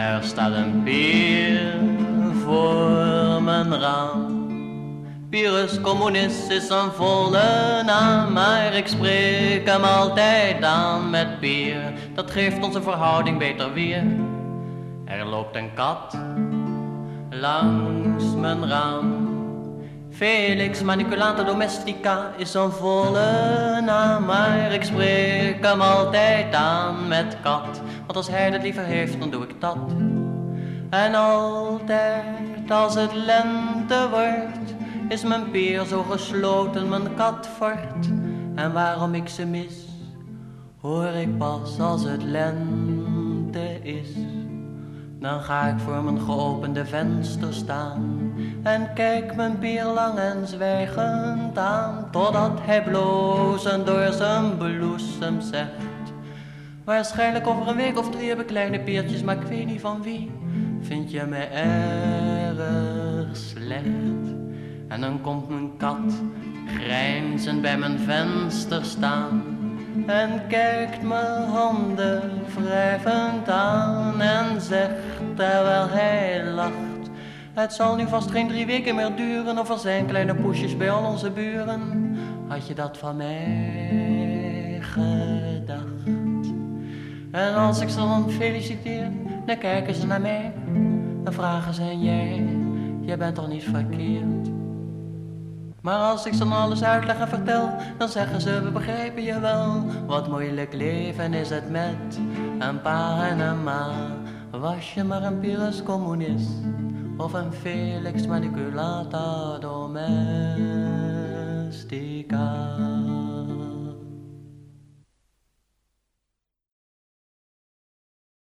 Er staat een pier voor mijn raam. Pyrrhus communist is een volle naam, maar ik spreek hem altijd aan met bier. Dat geeft onze verhouding beter weer. Er loopt een kat langs mijn raam. Felix Maniculata Domestica is een volle maar ik spreek hem altijd aan met kat. Want als hij het liever heeft, dan doe ik dat. En altijd als het lente wordt, is mijn peer zo gesloten, mijn kat fort. En waarom ik ze mis, hoor ik pas als het lente is. Dan ga ik voor mijn geopende venster staan en kijk mijn bier lang en zwijgend aan, totdat hij blozend door zijn bloesem zegt. Waarschijnlijk over een week of drie heb ik kleine peertjes, maar ik weet niet van wie. Vind je me erg slecht? En dan komt mijn kat grijnzend bij mijn venster staan en kijkt mijn handen wrijvend aan zegt terwijl hij lacht. Het zal nu vast geen drie weken meer duren of er zijn kleine poesjes bij al onze buren. Had je dat van mij gedacht? En als ik ze dan feliciteer, dan kijken ze naar mij en vragen ze jij, jij bent toch niet verkeerd? Maar als ik ze dan alles uitleg en vertel, dan zeggen ze, we begrijpen je wel. Wat moeilijk leven is het met een pa en een ma. Was je maar een Pyrrhus communist, of een Felix Maniculata Domestica.